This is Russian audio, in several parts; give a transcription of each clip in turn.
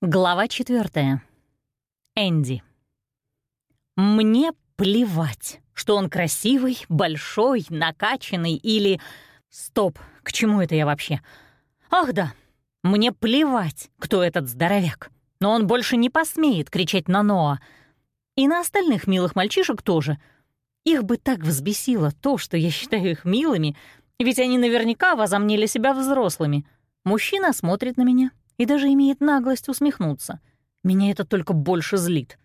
Глава четвертая. Энди. Мне плевать, что он красивый, большой, накачанный или... Стоп, к чему это я вообще? Ах да, мне плевать, кто этот здоровяк. Но он больше не посмеет кричать на Ноа. И на остальных милых мальчишек тоже. Их бы так взбесило то, что я считаю их милыми, ведь они наверняка возомнили себя взрослыми. Мужчина смотрит на меня, и даже имеет наглость усмехнуться. Меня это только больше злит.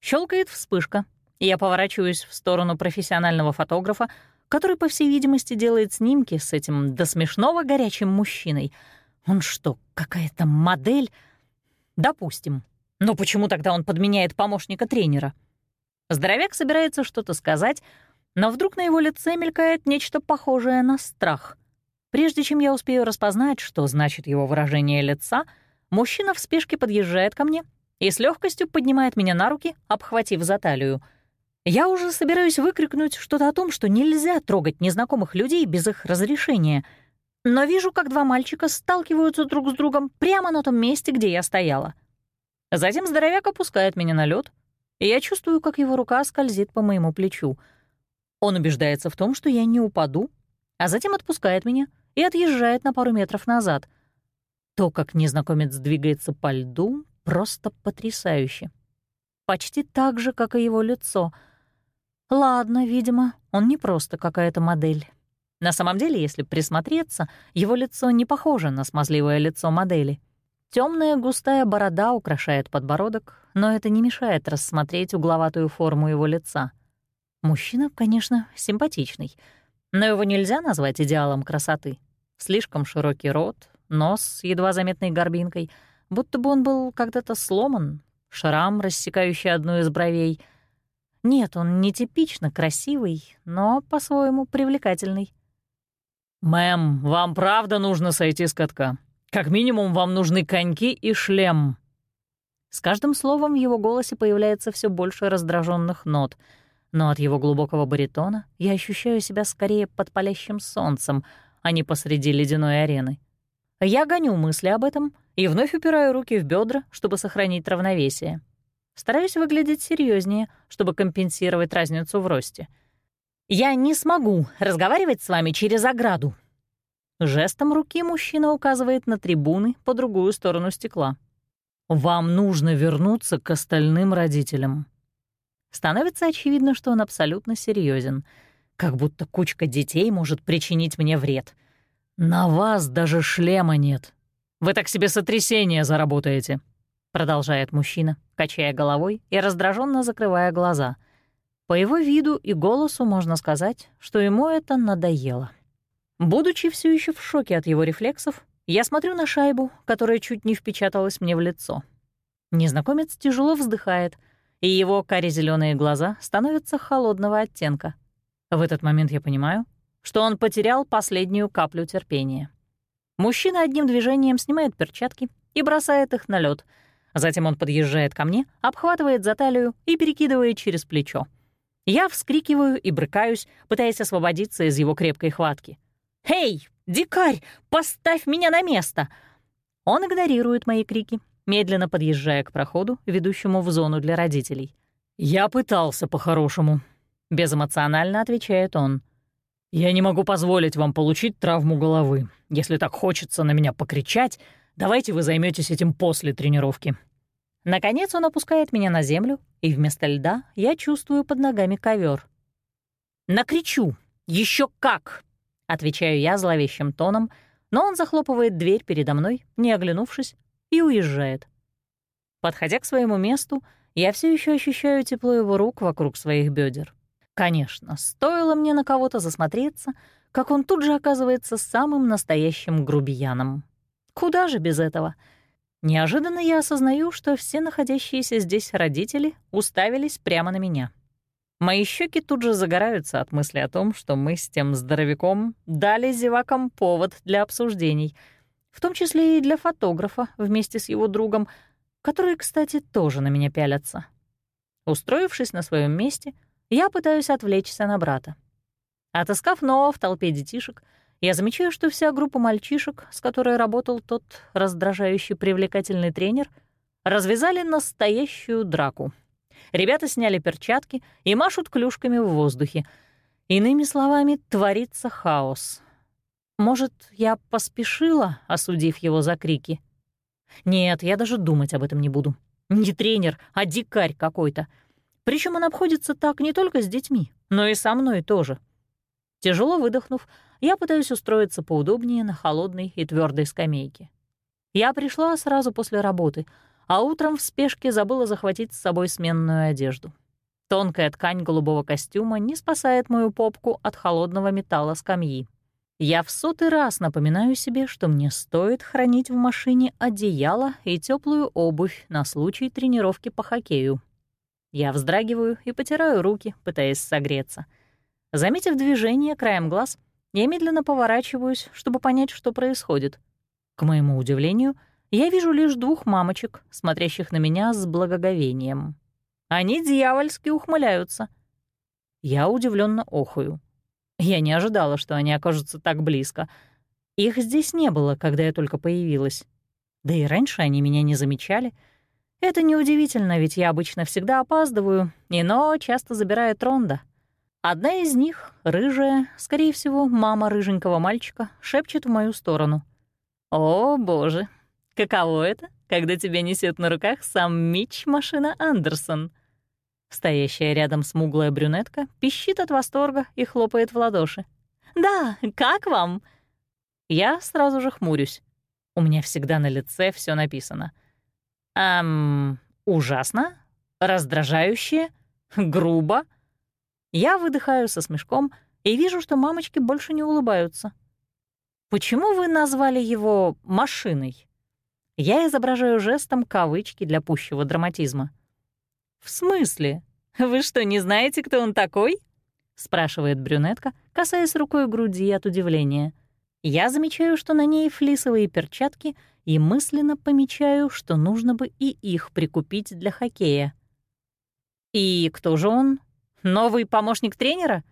Щелкает вспышка, я поворачиваюсь в сторону профессионального фотографа, который, по всей видимости, делает снимки с этим до смешного горячим мужчиной. Он что, какая-то модель? Допустим. Но почему тогда он подменяет помощника тренера? Здоровяк собирается что-то сказать, но вдруг на его лице мелькает нечто похожее на страх — Прежде чем я успею распознать, что значит его выражение лица, мужчина в спешке подъезжает ко мне и с легкостью поднимает меня на руки, обхватив за талию. Я уже собираюсь выкрикнуть что-то о том, что нельзя трогать незнакомых людей без их разрешения, но вижу, как два мальчика сталкиваются друг с другом прямо на том месте, где я стояла. Затем здоровяк опускает меня на лед, и я чувствую, как его рука скользит по моему плечу. Он убеждается в том, что я не упаду, а затем отпускает меня — и отъезжает на пару метров назад. То, как незнакомец двигается по льду, просто потрясающе. Почти так же, как и его лицо. Ладно, видимо, он не просто какая-то модель. На самом деле, если присмотреться, его лицо не похоже на смазливое лицо модели. Темная густая борода украшает подбородок, но это не мешает рассмотреть угловатую форму его лица. Мужчина, конечно, симпатичный, но его нельзя назвать идеалом красоты. Слишком широкий рот, нос с едва заметной горбинкой, будто бы он был когда-то сломан, шрам, рассекающий одну из бровей. Нет, он не типично красивый, но по-своему привлекательный. «Мэм, вам правда нужно сойти с катка? Как минимум вам нужны коньки и шлем». С каждым словом в его голосе появляется все больше раздраженных нот, но от его глубокого баритона я ощущаю себя скорее под палящим солнцем — а не посреди ледяной арены. Я гоню мысли об этом и вновь упираю руки в бедра, чтобы сохранить равновесие. Стараюсь выглядеть серьезнее, чтобы компенсировать разницу в росте. «Я не смогу разговаривать с вами через ограду». Жестом руки мужчина указывает на трибуны по другую сторону стекла. «Вам нужно вернуться к остальным родителям». Становится очевидно, что он абсолютно серьезен — как будто кучка детей может причинить мне вред. «На вас даже шлема нет. Вы так себе сотрясение заработаете», — продолжает мужчина, качая головой и раздраженно закрывая глаза. По его виду и голосу можно сказать, что ему это надоело. Будучи все еще в шоке от его рефлексов, я смотрю на шайбу, которая чуть не впечаталась мне в лицо. Незнакомец тяжело вздыхает, и его каре зеленые глаза становятся холодного оттенка — в этот момент я понимаю, что он потерял последнюю каплю терпения. Мужчина одним движением снимает перчатки и бросает их на лед. Затем он подъезжает ко мне, обхватывает за талию и перекидывает через плечо. Я вскрикиваю и брыкаюсь, пытаясь освободиться из его крепкой хватки. «Эй, дикарь, поставь меня на место!» Он игнорирует мои крики, медленно подъезжая к проходу, ведущему в зону для родителей. «Я пытался по-хорошему», — безэмоционально отвечает он. «Я не могу позволить вам получить травму головы. Если так хочется на меня покричать, давайте вы займетесь этим после тренировки». Наконец он опускает меня на землю, и вместо льда я чувствую под ногами ковер. «Накричу! Еще как!» — отвечаю я зловещим тоном, но он захлопывает дверь передо мной, не оглянувшись, и уезжает. Подходя к своему месту, я все еще ощущаю тепло его рук вокруг своих бедер. Конечно, стоило мне на кого-то засмотреться, как он тут же оказывается самым настоящим грубияном. Куда же без этого? Неожиданно я осознаю, что все находящиеся здесь родители уставились прямо на меня. Мои щеки тут же загораются от мысли о том, что мы с тем здоровяком дали зевакам повод для обсуждений, в том числе и для фотографа вместе с его другом, которые, кстати, тоже на меня пялятся. Устроившись на своем месте — я пытаюсь отвлечься на брата. Отыскав Ноа в толпе детишек, я замечаю, что вся группа мальчишек, с которой работал тот раздражающий привлекательный тренер, развязали настоящую драку. Ребята сняли перчатки и машут клюшками в воздухе. Иными словами, творится хаос. Может, я поспешила, осудив его за крики? Нет, я даже думать об этом не буду. Не тренер, а дикарь какой-то. Причем он обходится так не только с детьми, но и со мной тоже. Тяжело выдохнув, я пытаюсь устроиться поудобнее на холодной и твердой скамейке. Я пришла сразу после работы, а утром в спешке забыла захватить с собой сменную одежду. Тонкая ткань голубого костюма не спасает мою попку от холодного металла скамьи. Я в сотый раз напоминаю себе, что мне стоит хранить в машине одеяло и теплую обувь на случай тренировки по хоккею. Я вздрагиваю и потираю руки, пытаясь согреться. Заметив движение краем глаз, я медленно поворачиваюсь, чтобы понять, что происходит. К моему удивлению, я вижу лишь двух мамочек, смотрящих на меня с благоговением. Они дьявольски ухмыляются. Я удивленно охую. Я не ожидала, что они окажутся так близко. Их здесь не было, когда я только появилась. Да и раньше они меня не замечали. Это неудивительно, ведь я обычно всегда опаздываю, и но часто забираю Тронда. Одна из них, рыжая, скорее всего, мама рыженького мальчика, шепчет в мою сторону. «О, боже, каково это, когда тебя несет на руках сам Мич машина Андерсон?» Стоящая рядом смуглая брюнетка пищит от восторга и хлопает в ладоши. «Да, как вам?» Я сразу же хмурюсь. У меня всегда на лице все написано. «Эм, ужасно? Раздражающе? Грубо?» Я выдыхаю со смешком и вижу, что мамочки больше не улыбаются. «Почему вы назвали его машиной?» Я изображаю жестом кавычки для пущего драматизма. «В смысле? Вы что, не знаете, кто он такой?» — спрашивает брюнетка, касаясь рукой груди от удивления. Я замечаю, что на ней флисовые перчатки, и мысленно помечаю, что нужно бы и их прикупить для хоккея. «И кто же он? Новый помощник тренера?»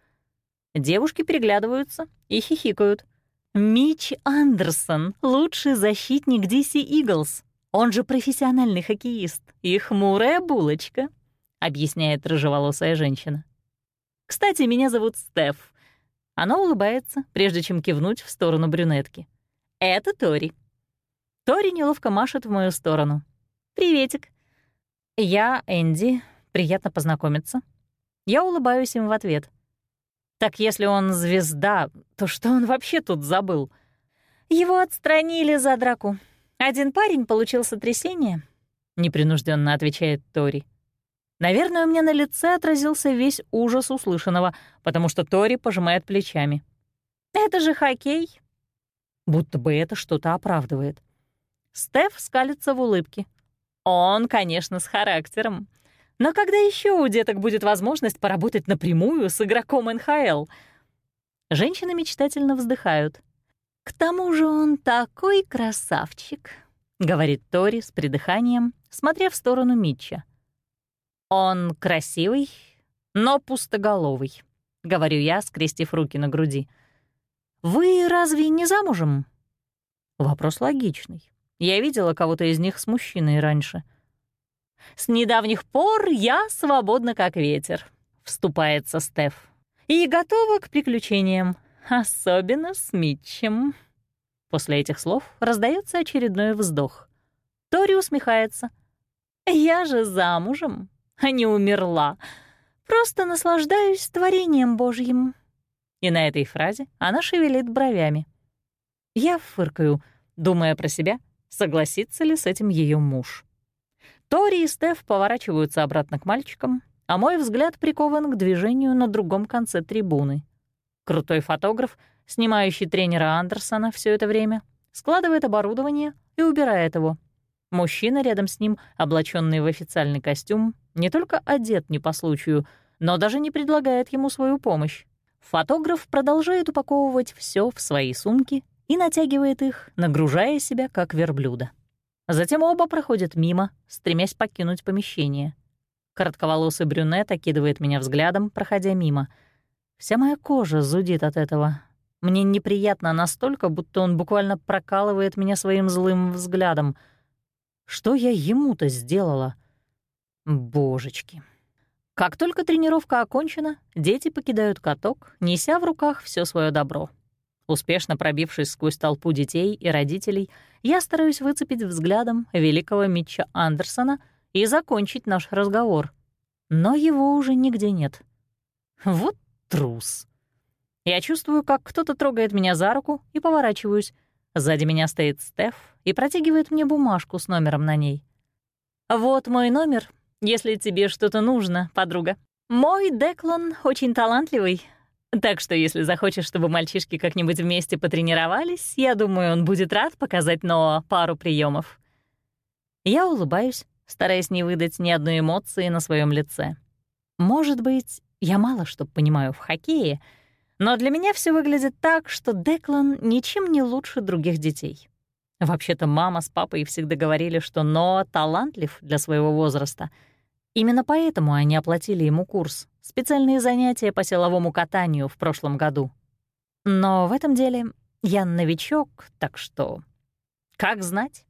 Девушки переглядываются и хихикают. «Мич Андерсон, лучший защитник DC Eagles. Он же профессиональный хоккеист и хмурая булочка», — объясняет рыжеволосая женщина. «Кстати, меня зовут Стеф». Она улыбается, прежде чем кивнуть в сторону брюнетки. «Это Тори». Тори неловко машет в мою сторону. «Приветик». «Я Энди. Приятно познакомиться». Я улыбаюсь им в ответ. «Так если он звезда, то что он вообще тут забыл?» «Его отстранили за драку. «Один парень получил сотрясение», — непринужденно отвечает Тори. Наверное, у меня на лице отразился весь ужас услышанного, потому что Тори пожимает плечами. «Это же хоккей!» Будто бы это что-то оправдывает. Стеф скалится в улыбке. Он, конечно, с характером. Но когда еще у деток будет возможность поработать напрямую с игроком НХЛ? Женщины мечтательно вздыхают. «К тому же он такой красавчик», — говорит Тори с придыханием, смотря в сторону Митча. «Он красивый, но пустоголовый», — говорю я, скрестив руки на груди. «Вы разве не замужем?» Вопрос логичный. Я видела кого-то из них с мужчиной раньше. «С недавних пор я свободна как ветер», — вступается Стеф. «И готова к приключениям. Особенно с Митчем. После этих слов раздается очередной вздох. Тори усмехается. «Я же замужем, а не умерла. Просто наслаждаюсь творением Божьим». И на этой фразе она шевелит бровями. Я фыркаю, думая про себя, согласится ли с этим ее муж. Тори и Стеф поворачиваются обратно к мальчикам, а мой взгляд прикован к движению на другом конце трибуны. Крутой фотограф, снимающий тренера Андерсона все это время, складывает оборудование и убирает его. Мужчина рядом с ним, облаченный в официальный костюм, не только одет не по случаю, но даже не предлагает ему свою помощь. Фотограф продолжает упаковывать все в свои сумки и натягивает их, нагружая себя как верблюда. Затем оба проходят мимо, стремясь покинуть помещение. Коротковолосый брюнет окидывает меня взглядом, проходя мимо — Вся моя кожа зудит от этого. Мне неприятно настолько, будто он буквально прокалывает меня своим злым взглядом. Что я ему-то сделала? Божечки. Как только тренировка окончена, дети покидают каток, неся в руках все свое добро. Успешно пробившись сквозь толпу детей и родителей, я стараюсь выцепить взглядом великого Митча Андерсона и закончить наш разговор. Но его уже нигде нет. Вот трус. Я чувствую, как кто-то трогает меня за руку и поворачиваюсь. Сзади меня стоит Стеф и протягивает мне бумажку с номером на ней. «Вот мой номер, если тебе что-то нужно, подруга. Мой Деклан очень талантливый, так что если захочешь, чтобы мальчишки как-нибудь вместе потренировались, я думаю, он будет рад показать Ноа пару приемов. Я улыбаюсь, стараясь не выдать ни одной эмоции на своем лице. Может быть, я мало что понимаю в хоккее, но для меня все выглядит так, что Деклан ничем не лучше других детей. Вообще-то мама с папой всегда говорили, что Ноа талантлив для своего возраста — Именно поэтому они оплатили ему курс, специальные занятия по силовому катанию в прошлом году. Но в этом деле я новичок, так что... Как знать?